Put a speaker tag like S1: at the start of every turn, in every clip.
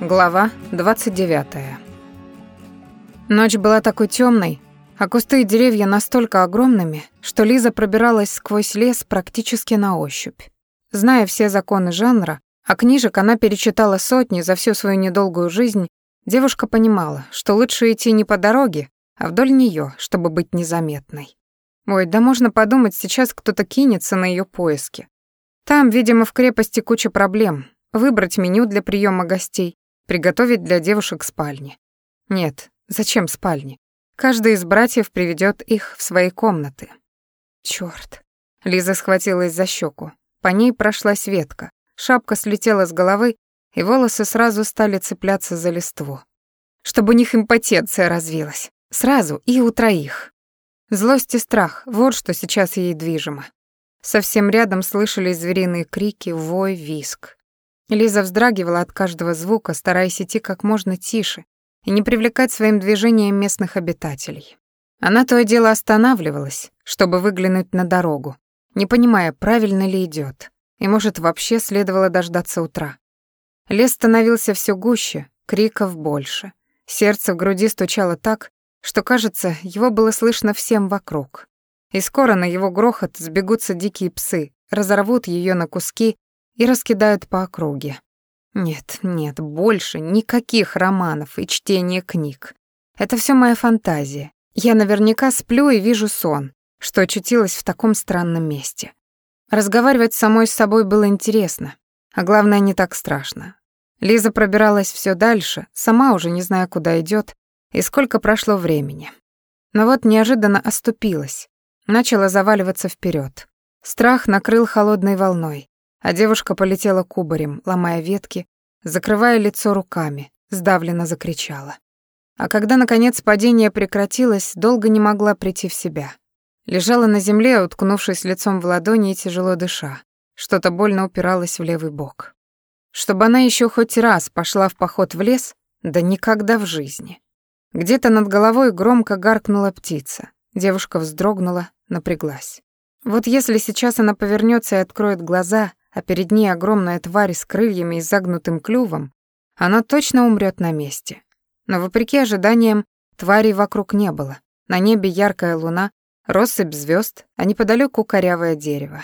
S1: Глава 29. Ночь была такой темной, а кусты и деревья настолько огромными, что Лиза пробиралась сквозь лес практически на ощупь. Зная все законы жанра, а книжек она перечитала сотни за всю свою недолгую жизнь, девушка понимала, что лучше идти не по дороге, а вдоль нее, чтобы быть незаметной. Ой, да можно подумать, сейчас кто-то кинется на ее поиски. Там, видимо, в крепости куча проблем. Выбрать меню для приема гостей, приготовить для девушек спальни. Нет, зачем спальни? Каждый из братьев приведет их в свои комнаты. Черт! Лиза схватилась за щеку. По ней прошлась ветка. Шапка слетела с головы, и волосы сразу стали цепляться за листву. Чтобы у них импотенция развилась. Сразу и у троих. Злость и страх — вот что сейчас ей движимо. Совсем рядом слышались звериные крики, вой, виск. Лиза вздрагивала от каждого звука, стараясь идти как можно тише, и не привлекать своим движением местных обитателей. Она то и дело останавливалась, чтобы выглянуть на дорогу, не понимая, правильно ли идет, и, может, вообще следовало дождаться утра. Лес становился все гуще, криков больше. Сердце в груди стучало так, что, кажется, его было слышно всем вокруг. И скоро на его грохот сбегутся дикие псы, разорвут ее на куски и раскидают по округе. Нет, нет, больше никаких романов и чтения книг. Это все моя фантазия. Я наверняка сплю и вижу сон, что очутилась в таком странном месте. Разговаривать самой с собой было интересно, а главное, не так страшно. Лиза пробиралась все дальше, сама уже не зная, куда идет и сколько прошло времени. Но вот неожиданно оступилась, начала заваливаться вперед. Страх накрыл холодной волной, а девушка полетела кубарем, ломая ветки, закрывая лицо руками, сдавленно закричала. А когда, наконец, падение прекратилось, долго не могла прийти в себя. Лежала на земле, уткнувшись лицом в ладони и тяжело дыша. Что-то больно упиралось в левый бок. Чтобы она еще хоть раз пошла в поход в лес, да никогда в жизни. Где-то над головой громко гаркнула птица. Девушка вздрогнула, напряглась. Вот если сейчас она повернется и откроет глаза, а перед ней огромная тварь с крыльями и загнутым клювом, она точно умрет на месте. Но вопреки ожиданиям, тварей вокруг не было. На небе яркая луна, россыпь звезд, а неподалеку корявое дерево.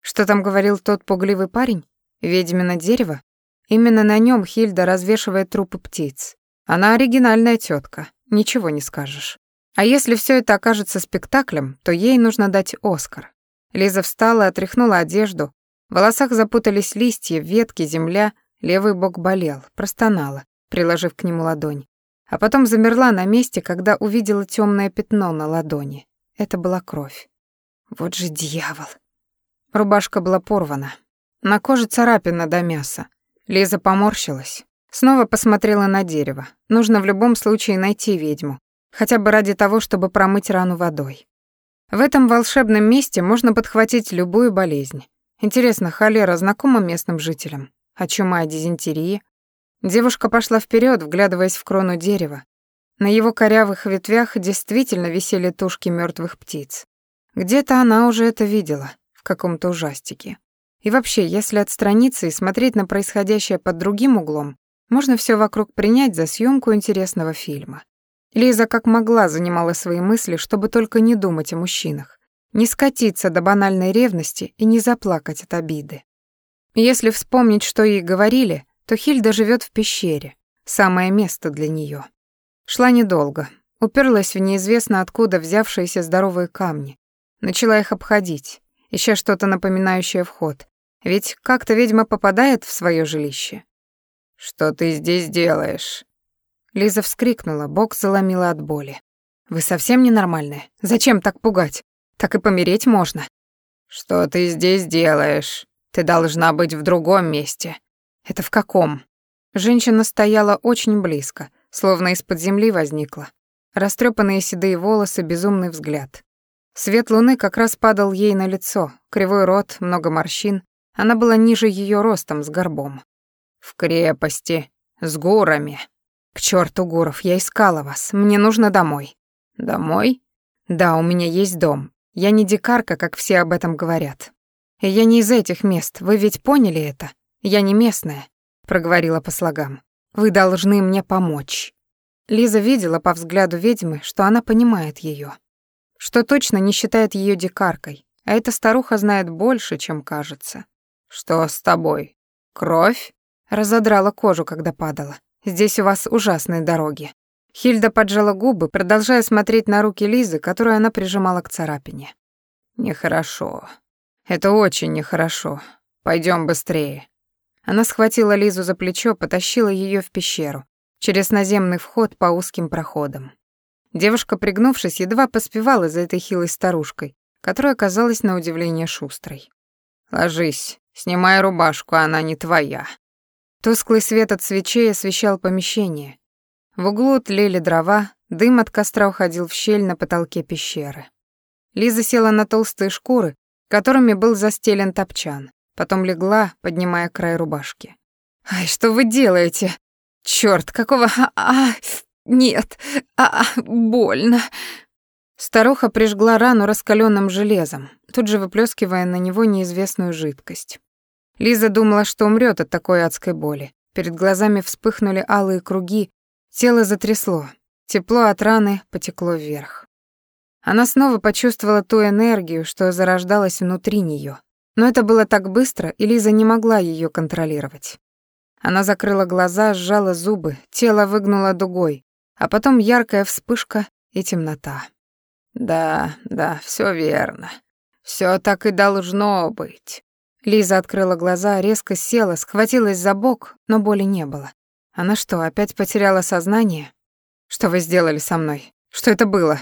S1: Что там говорил тот пугливый парень? Ведьмино дерево? Именно на нем Хильда развешивает трупы птиц. Она оригинальная тетка, ничего не скажешь. А если все это окажется спектаклем, то ей нужно дать Оскар. Лиза встала, отряхнула одежду, в волосах запутались листья, ветки, земля, левый бок болел, простонала, приложив к нему ладонь. А потом замерла на месте, когда увидела темное пятно на ладони. Это была кровь. Вот же дьявол. Рубашка была порвана. На коже царапина до мяса. Лиза поморщилась. Снова посмотрела на дерево. Нужно в любом случае найти ведьму. Хотя бы ради того, чтобы промыть рану водой. В этом волшебном месте можно подхватить любую болезнь. Интересно, холера знакома местным жителям? А чума и дизентерия? Девушка пошла вперед, вглядываясь в крону дерева. На его корявых ветвях действительно висели тушки мертвых птиц. Где-то она уже это видела, в каком-то ужастике. И вообще, если отстраниться и смотреть на происходящее под другим углом, можно все вокруг принять за съемку интересного фильма. Лиза как могла занимала свои мысли, чтобы только не думать о мужчинах не скатиться до банальной ревности и не заплакать от обиды. Если вспомнить, что ей говорили, то Хильда живет в пещере, самое место для нее. Шла недолго, уперлась в неизвестно откуда взявшиеся здоровые камни, начала их обходить, ища что-то напоминающее вход, ведь как-то ведьма попадает в свое жилище. «Что ты здесь делаешь?» Лиза вскрикнула, бок заломила от боли. «Вы совсем ненормальные? Зачем так пугать? Так и помереть можно. Что ты здесь делаешь? Ты должна быть в другом месте. Это в каком? Женщина стояла очень близко, словно из-под земли возникла. Растрепанные седые волосы, безумный взгляд. Свет луны как раз падал ей на лицо, кривой рот, много морщин. Она была ниже ее ростом, с горбом. «В крепости, с гурами». «К черту гуров, я искала вас. Мне нужно домой». «Домой?» «Да, у меня есть дом. Я не дикарка, как все об этом говорят. И я не из этих мест, вы ведь поняли это? Я не местная, проговорила по слогам. Вы должны мне помочь». Лиза видела по взгляду ведьмы, что она понимает ее, что точно не считает ее дикаркой, а эта старуха знает больше, чем кажется. «Что с тобой? Кровь?» Разодрала кожу, когда падала. «Здесь у вас ужасные дороги». Хильда поджала губы, продолжая смотреть на руки Лизы, которую она прижимала к царапине. «Нехорошо. Это очень нехорошо. Пойдем быстрее». Она схватила Лизу за плечо, потащила ее в пещеру, через наземный вход по узким проходам. Девушка, пригнувшись, едва поспевала за этой хилой старушкой, которая оказалась на удивление шустрой. «Ложись, снимай рубашку, она не твоя». Тусклый свет от свечей освещал помещение. В углу тлели дрова, дым от костра уходил в щель на потолке пещеры. Лиза села на толстые шкуры, которыми был застелен топчан, потом легла, поднимая край рубашки. «Ай, что вы делаете?» Черт, какого... А, а, нет, а, а, больно. Старуха прижгла рану раскаленным железом, тут же выплескивая на него неизвестную жидкость. Лиза думала, что умрет от такой адской боли. Перед глазами вспыхнули алые круги, тело затрясло, тепло от раны потекло вверх. Она снова почувствовала ту энергию, что зарождалась внутри нее. Но это было так быстро, и Лиза не могла ее контролировать. Она закрыла глаза, сжала зубы, тело выгнуло дугой, а потом яркая вспышка и темнота. Да, да, все верно. Все так и должно быть. Лиза открыла глаза, резко села, схватилась за бок, но боли не было. Она что, опять потеряла сознание? Что вы сделали со мной? Что это было?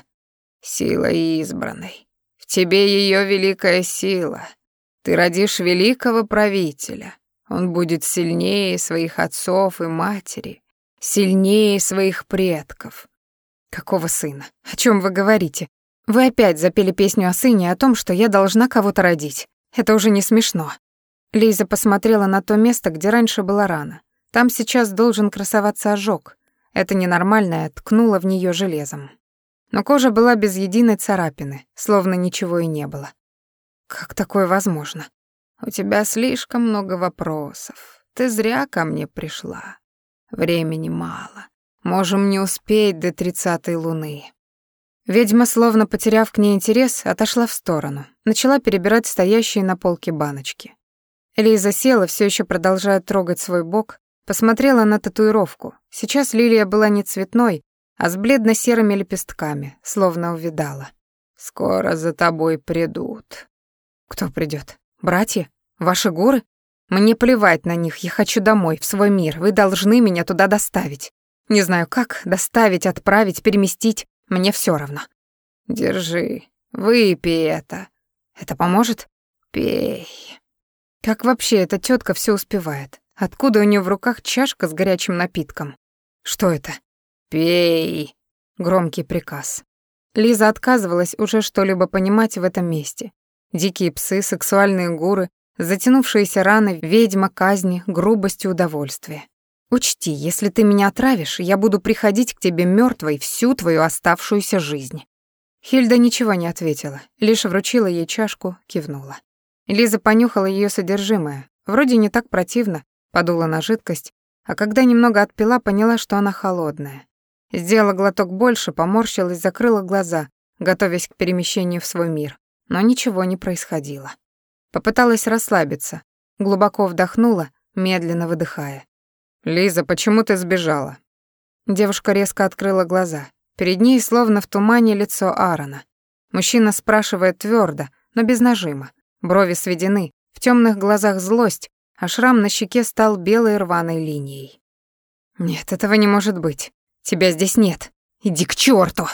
S1: Сила избранной. В тебе ее великая сила. Ты родишь великого правителя. Он будет сильнее своих отцов и матери, сильнее своих предков. Какого сына? О чем вы говорите? Вы опять запели песню о сыне, о том, что я должна кого-то родить. Это уже не смешно. Лиза посмотрела на то место, где раньше была рана. Там сейчас должен красоваться ожог. Это ненормальное ткнуло в нее железом. Но кожа была без единой царапины, словно ничего и не было. Как такое возможно? У тебя слишком много вопросов. Ты зря ко мне пришла. Времени мало. Можем не успеть до тридцатой луны. Ведьма, словно потеряв к ней интерес, отошла в сторону, начала перебирать стоящие на полке баночки. Лиза села, все еще продолжая трогать свой бок, посмотрела на татуировку. Сейчас лилия была не цветной, а с бледно-серыми лепестками, словно увидала. «Скоро за тобой придут». «Кто придет? Братья? Ваши горы? Мне плевать на них, я хочу домой, в свой мир. Вы должны меня туда доставить. Не знаю как, доставить, отправить, переместить, мне все равно. Держи, выпей это. Это поможет? Пей. Как вообще эта тетка все успевает? Откуда у нее в руках чашка с горячим напитком? Что это? Пей. Громкий приказ. Лиза отказывалась уже что-либо понимать в этом месте. Дикие псы, сексуальные гуры, затянувшиеся раны, ведьма, казни, грубость и удовольствие. Учти, если ты меня отравишь, я буду приходить к тебе мертвой всю твою оставшуюся жизнь. Хильда ничего не ответила, лишь вручила ей чашку, кивнула. Лиза понюхала ее содержимое. Вроде не так противно, подула на жидкость, а когда немного отпила, поняла, что она холодная. Сделала глоток больше, поморщилась, закрыла глаза, готовясь к перемещению в свой мир но ничего не происходило. Попыталась расслабиться, глубоко вдохнула, медленно выдыхая. «Лиза, почему ты сбежала?» Девушка резко открыла глаза. Перед ней словно в тумане лицо Аарона. Мужчина спрашивает твердо, но без нажима. Брови сведены, в темных глазах злость, а шрам на щеке стал белой рваной линией. «Нет, этого не может быть. Тебя здесь нет. Иди к черту!